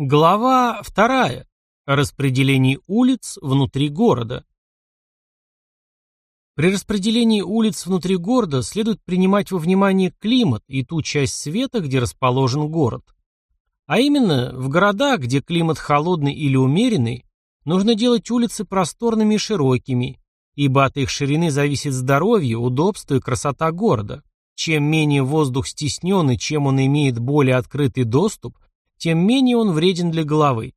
Глава вторая. О распределении улиц внутри города. При распределении улиц внутри города следует принимать во внимание климат и ту часть света, где расположен город. А именно, в городах, где климат холодный или умеренный, нужно делать улицы просторными и широкими, ибо от их ширины зависит здоровье, удобство и красота города. Чем менее воздух стеснен и чем он имеет более открытый доступ, тем менее он вреден для головы.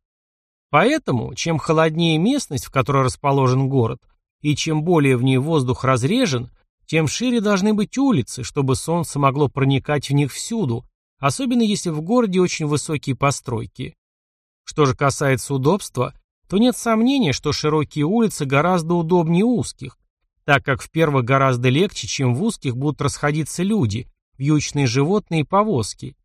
Поэтому, чем холоднее местность, в которой расположен город, и чем более в ней воздух разрежен, тем шире должны быть улицы, чтобы солнце могло проникать в них всюду, особенно если в городе очень высокие постройки. Что же касается удобства, то нет сомнения, что широкие улицы гораздо удобнее узких, так как в первых гораздо легче, чем в узких будут расходиться люди, вьючные животные и повозки.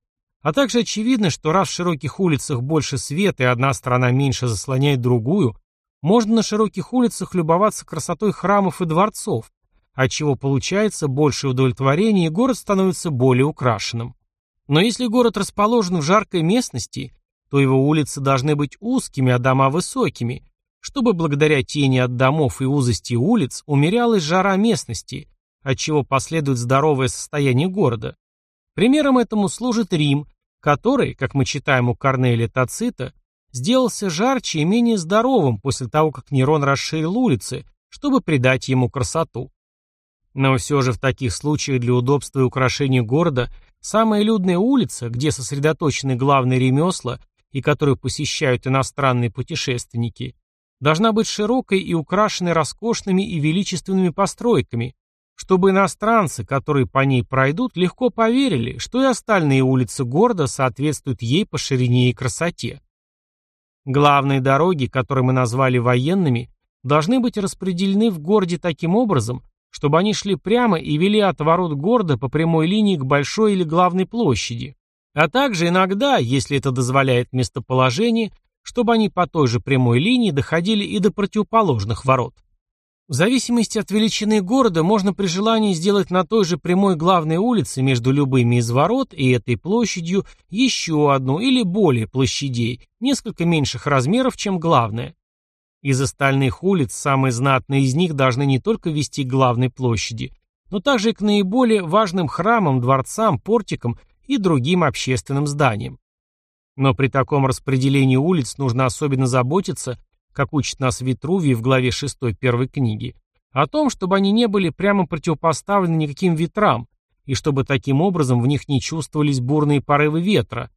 А также очевидно, что раз в широких улицах больше света и одна сторона меньше заслоняет другую, можно на широких улицах любоваться красотой храмов и дворцов, отчего получается большее удовлетворение и город становится более украшенным. Но если город расположен в жаркой местности, то его улицы должны быть узкими, а дома высокими, чтобы благодаря тени от домов и узости улиц умерялась жара местности, отчего последует здоровое состояние города. Примером этому служит Рим, который, как мы читаем у Корнелия Тацита, сделался жарче и менее здоровым после того, как Нерон расширил улицы, чтобы придать ему красоту. Но все же в таких случаях для удобства и украшения города самая людная улица, где сосредоточены главные ремесла и которую посещают иностранные путешественники, должна быть широкой и украшенной роскошными и величественными постройками, чтобы иностранцы, которые по ней пройдут, легко поверили, что и остальные улицы города соответствуют ей по ширине и красоте. Главные дороги, которые мы назвали военными, должны быть распределены в городе таким образом, чтобы они шли прямо и вели от ворот города по прямой линии к большой или главной площади, а также иногда, если это дозволяет местоположение, чтобы они по той же прямой линии доходили и до противоположных ворот. В зависимости от величины города можно при желании сделать на той же прямой главной улице между любыми из ворот и этой площадью еще одну или более площадей, несколько меньших размеров, чем главная. Из остальных улиц самые знатные из них должны не только вести к главной площади, но также и к наиболее важным храмам, дворцам, портикам и другим общественным зданиям. Но при таком распределении улиц нужно особенно заботиться, как учит нас Витрувий в главе 6 первой книги, о том, чтобы они не были прямо противопоставлены никаким ветрам, и чтобы таким образом в них не чувствовались бурные порывы ветра,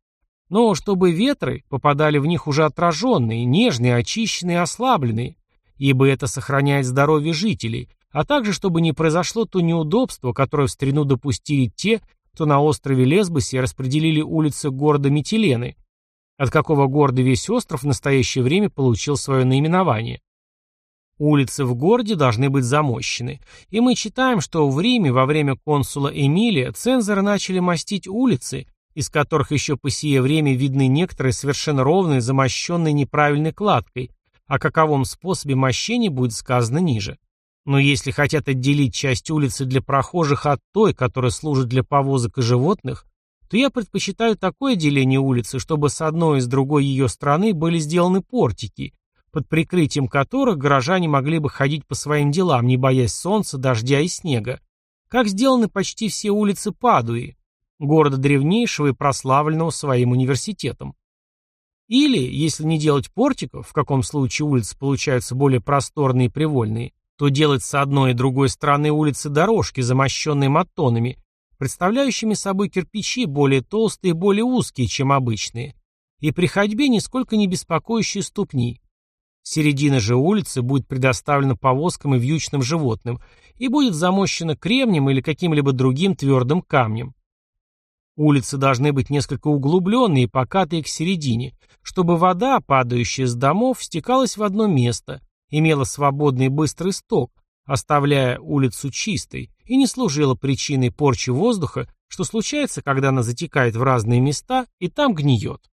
но чтобы ветры попадали в них уже отраженные, нежные, очищенные ослабленные, ибо это сохраняет здоровье жителей, а также чтобы не произошло то неудобство, которое в старину допустили те, кто на острове Лесбосе распределили улицы города Метилены, от какого города весь остров в настоящее время получил свое наименование. Улицы в городе должны быть замощены. И мы читаем, что в Риме во время консула Эмилия цензоры начали мастить улицы, из которых еще по сие время видны некоторые совершенно ровные, замощенные неправильной кладкой, о каковом способе мощения будет сказано ниже. Но если хотят отделить часть улицы для прохожих от той, которая служит для повозок и животных, то я предпочитаю такое деление улицы, чтобы с одной и с другой ее стороны были сделаны портики, под прикрытием которых горожане могли бы ходить по своим делам, не боясь солнца, дождя и снега, как сделаны почти все улицы Падуи, города древнейшего и прославленного своим университетом. Или, если не делать портиков, в каком случае улицы получаются более просторные и привольные, то делать с одной и другой стороны улицы дорожки, замощенные маттонами, представляющими собой кирпичи более толстые и более узкие, чем обычные, и при ходьбе нисколько не беспокоящие ступни. Середина же улицы будет предоставлена повозкам и вьючным животным и будет замощена кремнем или каким-либо другим твердым камнем. Улицы должны быть несколько углубленные и покатые к середине, чтобы вода, падающая с домов, стекалась в одно место, имела свободный и быстрый сток, оставляя улицу чистой, и не служила причиной порчи воздуха, что случается, когда она затекает в разные места и там гниет.